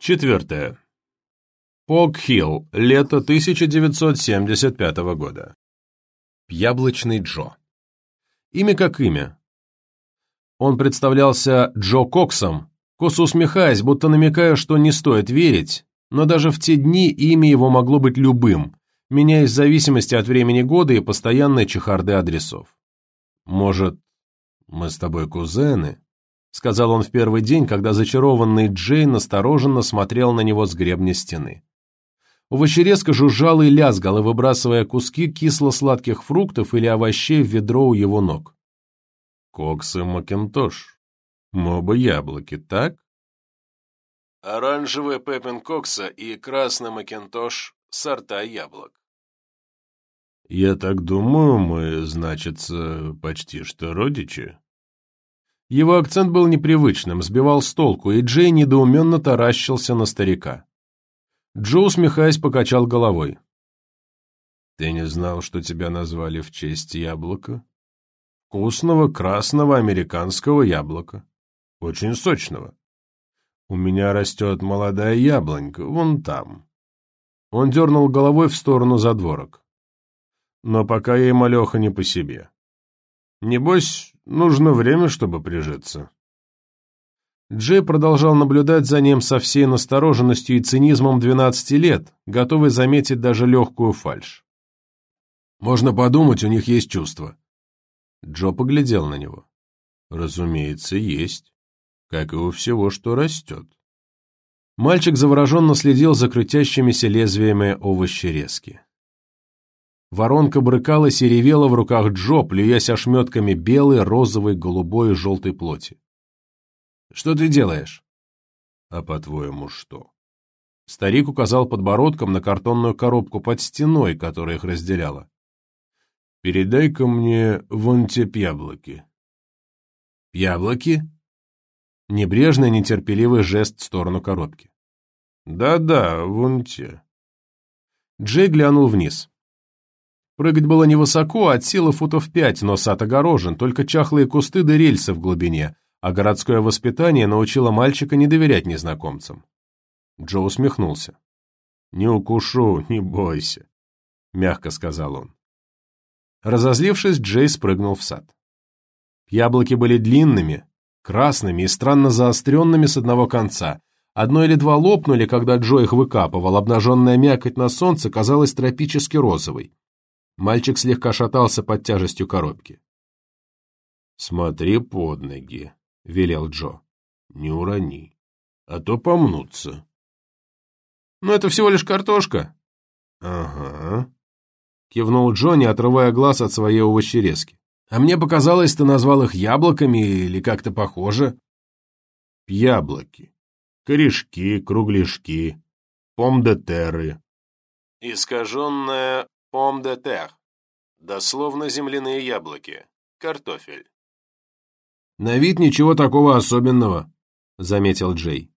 Четвертое. Пок-Хилл, лето 1975 года. Яблочный Джо. Имя как имя. Он представлялся Джо Коксом, косо усмехаясь, будто намекая, что не стоит верить, но даже в те дни имя его могло быть любым, меняясь в зависимости от времени года и постоянной чехарды адресов. «Может, мы с тобой кузены?» — сказал он в первый день, когда зачарованный Джейн настороженно смотрел на него с гребня стены. Овощерезка жужжал и лязгал, и выбрасывая куски кисло-сладких фруктов или овощей в ведро у его ног. «Кокс и Макинтош. Мы оба яблоки, так?» Оранжевый Пеппин Кокса и красный Макинтош – сорта яблок. «Я так думаю, мы, значится, почти что родичи?» Его акцент был непривычным, сбивал с толку, и Джей недоуменно таращился на старика. Джо, усмехаясь, покачал головой. «Ты не знал, что тебя назвали в честь яблока? Вкусного красного американского яблока. Очень сочного. У меня растет молодая яблонька, вон там». Он дернул головой в сторону задворок. «Но пока ей малеха не по себе. Небось, нужно время, чтобы прижиться». Джей продолжал наблюдать за ним со всей настороженностью и цинизмом 12 лет, готовый заметить даже легкую фальшь. «Можно подумать, у них есть чувства». Джо поглядел на него. «Разумеется, есть. Как и у всего, что растет». Мальчик завороженно следил за крутящимися лезвиями овощерезки. Воронка брыкалась и ревела в руках Джо, плюясь ошметками белой, розовой, голубой и желтой плоти. «Что ты делаешь?» «А по-твоему, что?» Старик указал подбородком на картонную коробку под стеной, которая их разделяла. «Передай-ка мне вон те яблоки». «Яблоки?» Небрежный, нетерпеливый жест в сторону коробки. «Да-да, вон те». Джей глянул вниз. Прыгать было невысоко, от силы футов пять, но сад огорожен, только чахлые кусты да рельсы в глубине, а городское воспитание научило мальчика не доверять незнакомцам. Джо усмехнулся. «Не укушу, не бойся», — мягко сказал он. Разозлившись, Джей спрыгнул в сад. Яблоки были длинными, красными и странно заостренными с одного конца. Одно или два лопнули, когда Джо их выкапывал, обнаженная мякоть на солнце казалась тропически розовой. Мальчик слегка шатался под тяжестью коробки. «Смотри под ноги», — велел Джо. «Не урони, а то помнутся». «Но это всего лишь картошка». «Ага», — кивнул Джо, не отрывая глаз от своей овощерезки. «А мне показалось, ты назвал их яблоками или как-то похоже». «Яблоки. Корешки, кругляшки, помдетеры». Искаженная Пом де тер. Дословно земляные яблоки. Картофель. «На вид ничего такого особенного», — заметил Джей.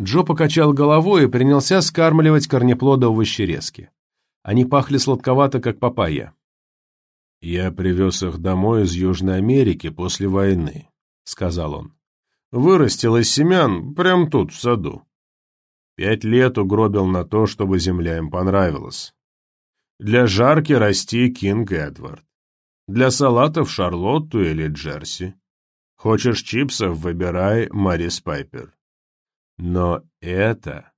Джо покачал головой и принялся скармливать корнеплоды овощерезки. Они пахли сладковато, как папайя. «Я привез их домой из Южной Америки после войны», — сказал он. «Вырастил из семян прямо тут, в саду. Пять лет угробил на то, чтобы земля им понравилась. Для жарки расти Кинг Эдвард. Для салатов Шарлотту или Джерси. Хочешь чипсов, выбирай Марис Пайпер. Но это...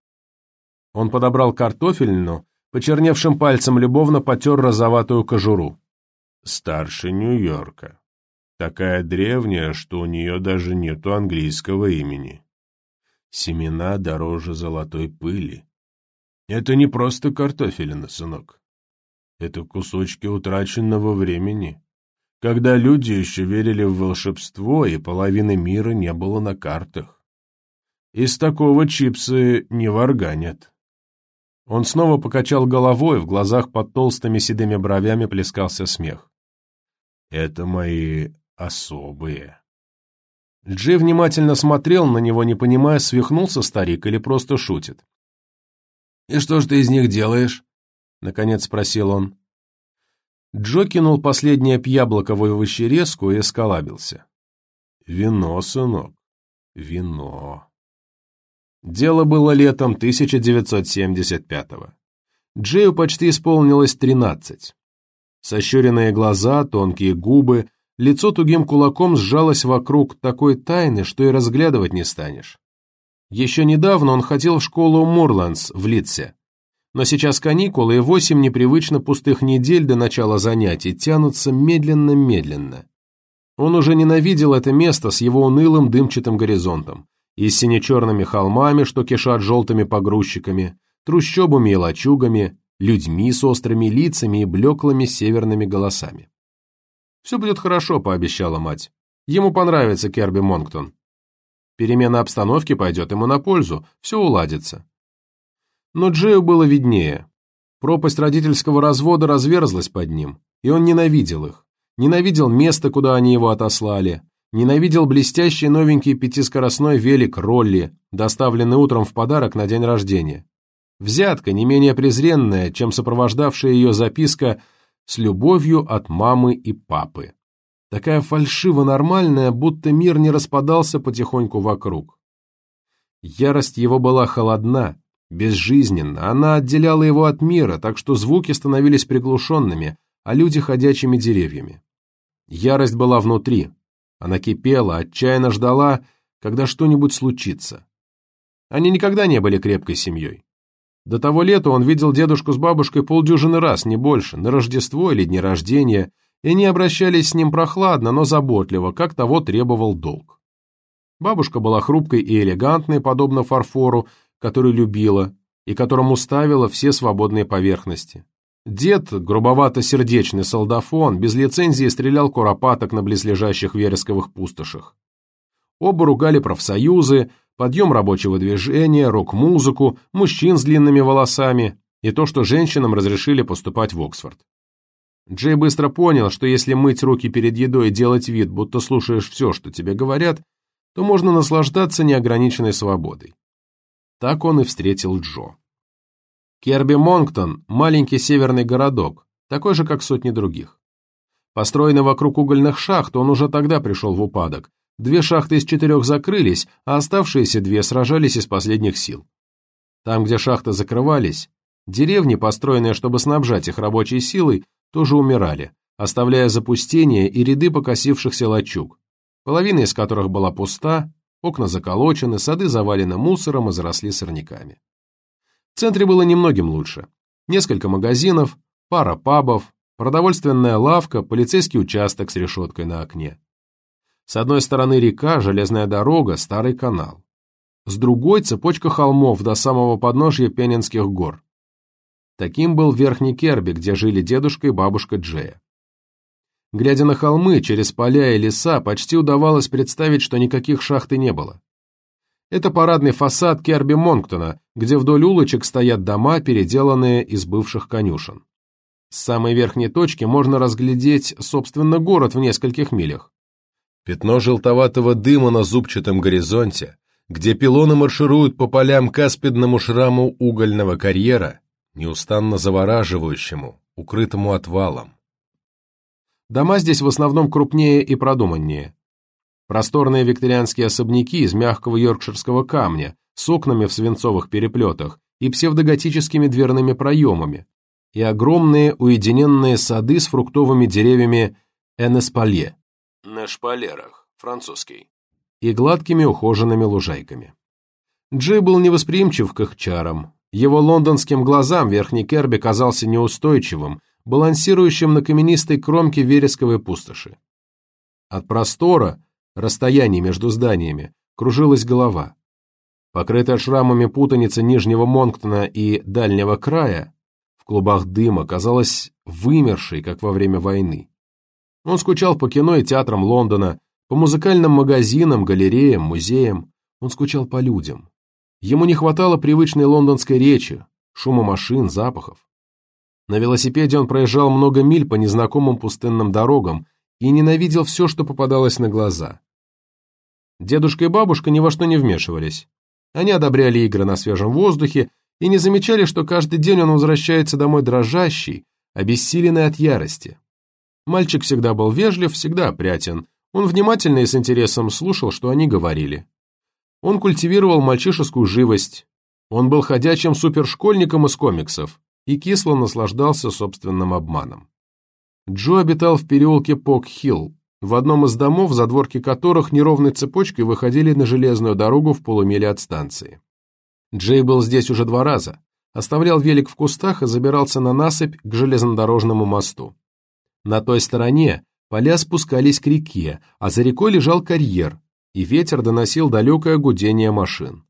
Он подобрал картофельну, почерневшим пальцем любовно потер розоватую кожуру. Старше Нью-Йорка. Такая древняя, что у нее даже нету английского имени. Семена дороже золотой пыли. Это не просто картофелина, сынок. Это кусочки утраченного времени, когда люди еще верили в волшебство, и половины мира не было на картах. Из такого чипсы не варганят. Он снова покачал головой, в глазах под толстыми седыми бровями плескался смех. Это мои особые. Джи внимательно смотрел на него, не понимая, свихнулся старик или просто шутит. «И что ж ты из них делаешь?» Наконец спросил он. Джо кинул последнее пьяблоко в овощерезку и эскалабился. «Вино, сынок, вино». Дело было летом 1975-го. Джею почти исполнилось 13. Сощуренные глаза, тонкие губы, лицо тугим кулаком сжалось вокруг такой тайны, что и разглядывать не станешь. Еще недавно он хотел в школу Мурландс в Литсе. Но сейчас каникулы и восемь непривычно пустых недель до начала занятий тянутся медленно-медленно. Он уже ненавидел это место с его унылым дымчатым горизонтом и с сине-черными холмами, что кишат желтыми погрузчиками, трущобами и лачугами, людьми с острыми лицами и блеклыми северными голосами. «Все будет хорошо», — пообещала мать. «Ему понравится Керби Монктон. Перемена обстановки пойдет ему на пользу, все уладится». Но Джею было виднее. Пропасть родительского развода разверзлась под ним, и он ненавидел их. Ненавидел место, куда они его отослали. Ненавидел блестящий новенький пятискоростной велик Ролли, доставленный утром в подарок на день рождения. Взятка не менее презренная, чем сопровождавшая ее записка «С любовью от мамы и папы». Такая фальшиво-нормальная, будто мир не распадался потихоньку вокруг. Ярость его была холодна, безжизненна, она отделяла его от мира, так что звуки становились приглушенными, а люди ходячими деревьями. Ярость была внутри, она кипела, отчаянно ждала, когда что-нибудь случится. Они никогда не были крепкой семьей. До того лета он видел дедушку с бабушкой полдюжины раз, не больше, на Рождество или дни рождения, и они обращались с ним прохладно, но заботливо, как того требовал долг. Бабушка была хрупкой и элегантной, подобно фарфору, который любила и которому ставила все свободные поверхности. Дед, грубовато-сердечный солдафон, без лицензии стрелял куропаток на близлежащих вересковых пустошах. Оба ругали профсоюзы, подъем рабочего движения, рок-музыку, мужчин с длинными волосами и то, что женщинам разрешили поступать в Оксфорд. Джей быстро понял, что если мыть руки перед едой и делать вид, будто слушаешь все, что тебе говорят, то можно наслаждаться неограниченной свободой. Так он и встретил Джо. Керби Монктон – маленький северный городок, такой же, как сотни других. Построенный вокруг угольных шахт, он уже тогда пришел в упадок, Две шахты из четырех закрылись, а оставшиеся две сражались из последних сил. Там, где шахты закрывались, деревни, построенные, чтобы снабжать их рабочей силой, тоже умирали, оставляя запустение и ряды покосившихся лачуг, половина из которых была пуста, окна заколочены, сады завалены мусором и заросли сорняками. В центре было немногим лучше. Несколько магазинов, пара пабов, продовольственная лавка, полицейский участок с решеткой на окне. С одной стороны река, железная дорога, старый канал. С другой цепочка холмов до самого подножья Пенинских гор. Таким был Верхний Керби, где жили дедушка и бабушка Джея. Глядя на холмы, через поля и леса, почти удавалось представить, что никаких шахт и не было. Это парадный фасад Керби Монктона, где вдоль улочек стоят дома, переделанные из бывших конюшен. С самой верхней точки можно разглядеть, собственно, город в нескольких милях. Пятно желтоватого дыма на зубчатом горизонте, где пилоны маршируют по полям к аспидному шраму угольного карьера, неустанно завораживающему, укрытому отвалом. Дома здесь в основном крупнее и продуманнее. Просторные викторианские особняки из мягкого йоркширского камня с окнами в свинцовых переплетах и псевдоготическими дверными проемами, и огромные уединенные сады с фруктовыми деревьями Энеспалье на шпалерах, французский. И гладкими ухоженными лужайками. Джей был невосприимчив к их чарам. Его лондонским глазам верхний Керби казался неустойчивым, балансирующим на каменистой кромке вересковой пустоши. От простора, расстояний между зданиями, кружилась голова. Покрытая шрамами путаница Нижнего Монктона и Дальнего края, в клубах дыма казалась вымершей, как во время войны. Он скучал по кино и театрам Лондона, по музыкальным магазинам, галереям, музеям. Он скучал по людям. Ему не хватало привычной лондонской речи, шума машин, запахов. На велосипеде он проезжал много миль по незнакомым пустынным дорогам и ненавидел все, что попадалось на глаза. Дедушка и бабушка ни во что не вмешивались. Они одобряли игры на свежем воздухе и не замечали, что каждый день он возвращается домой дрожащий, обессиленный от ярости. Мальчик всегда был вежлив, всегда опрятен. Он внимательно и с интересом слушал, что они говорили. Он культивировал мальчишескую живость. Он был ходячим супершкольником из комиксов и кисло наслаждался собственным обманом. Джо обитал в переулке Пок-Хилл, в одном из домов, задворки которых неровной цепочкой выходили на железную дорогу в полумиле от станции. Джей был здесь уже два раза, оставлял велик в кустах и забирался на насыпь к железнодорожному мосту. На той стороне поля спускались к реке, а за рекой лежал карьер, и ветер доносил далекое гудение машин.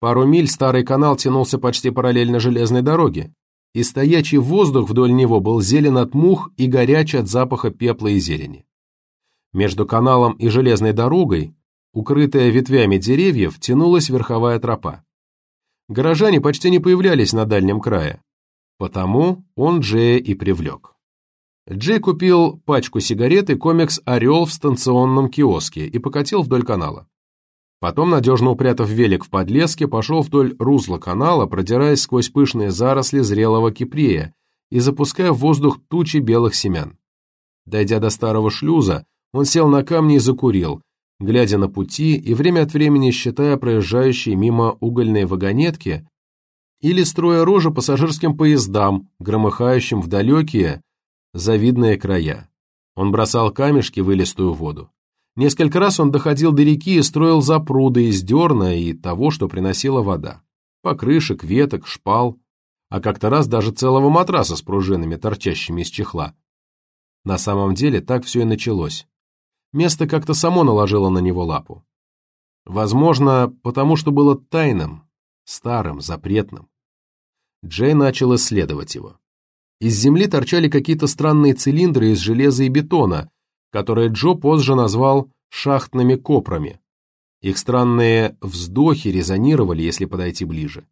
Пару миль старый канал тянулся почти параллельно железной дороге, и стоячий воздух вдоль него был зелен от мух и горяч от запаха пепла и зелени. Между каналом и железной дорогой, укрытая ветвями деревьев, тянулась верховая тропа. Горожане почти не появлялись на дальнем крае, потому он Джея и привлек. Джей купил пачку сигарет и комикс «Орел» в станционном киоске и покатил вдоль канала. Потом, надежно упрятав велик в подлеске, пошел вдоль русла канала, продираясь сквозь пышные заросли зрелого кипрея и запуская в воздух тучи белых семян. Дойдя до старого шлюза, он сел на камни и закурил, глядя на пути и время от времени считая проезжающие мимо угольные вагонетки или строя рожи пассажирским поездам, громыхающим в далекие, завидные края. Он бросал камешки в илистую воду. Несколько раз он доходил до реки и строил запруды из дерна и того, что приносила вода. Покрышек, веток, шпал, а как-то раз даже целого матраса с пружинами, торчащими из чехла. На самом деле так все и началось. Место как-то само наложило на него лапу. Возможно, потому что было тайным, старым, запретным. Джей начал исследовать его. Из земли торчали какие-то странные цилиндры из железа и бетона, которые Джо позже назвал шахтными копроми. Их странные вздохи резонировали, если подойти ближе.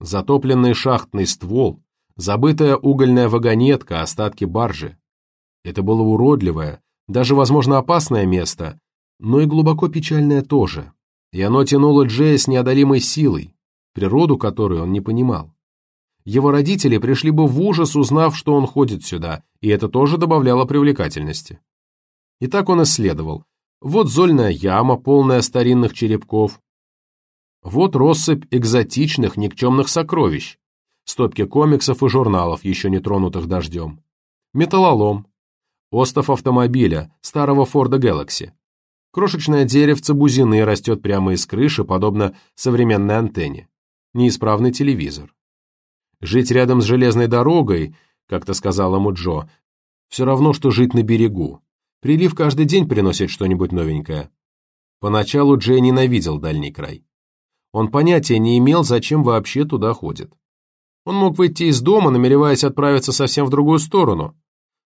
Затопленный шахтный ствол, забытая угольная вагонетка, остатки баржи. Это было уродливое, даже, возможно, опасное место, но и глубоко печальное тоже, и оно тянуло Джея с неодолимой силой, природу которой он не понимал. Его родители пришли бы в ужас, узнав, что он ходит сюда, и это тоже добавляло привлекательности. И так он исследовал. Вот зольная яма, полная старинных черепков. Вот россыпь экзотичных, никчемных сокровищ. Стопки комиксов и журналов, еще не тронутых дождем. Металлолом, Остов автомобиля, старого Форда Galaxy. Крошечное деревце бузины растет прямо из крыши, подобно современной антенне. Неисправный телевизор. Жить рядом с железной дорогой, как-то сказал ему Джо, все равно, что жить на берегу. Прилив каждый день приносит что-нибудь новенькое. Поначалу Джей ненавидел дальний край. Он понятия не имел, зачем вообще туда ходит. Он мог выйти из дома, намереваясь отправиться совсем в другую сторону,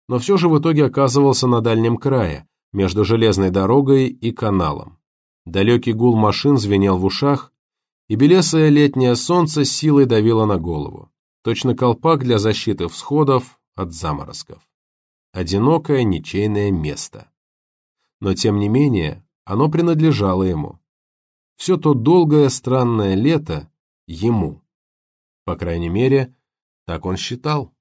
но все же в итоге оказывался на дальнем крае, между железной дорогой и каналом. Далекий гул машин звенел в ушах, и белесое летнее солнце силой давило на голову. Точно колпак для защиты всходов от заморозков. Одинокое ничейное место. Но тем не менее, оно принадлежало ему. Все то долгое странное лето ему. По крайней мере, так он считал.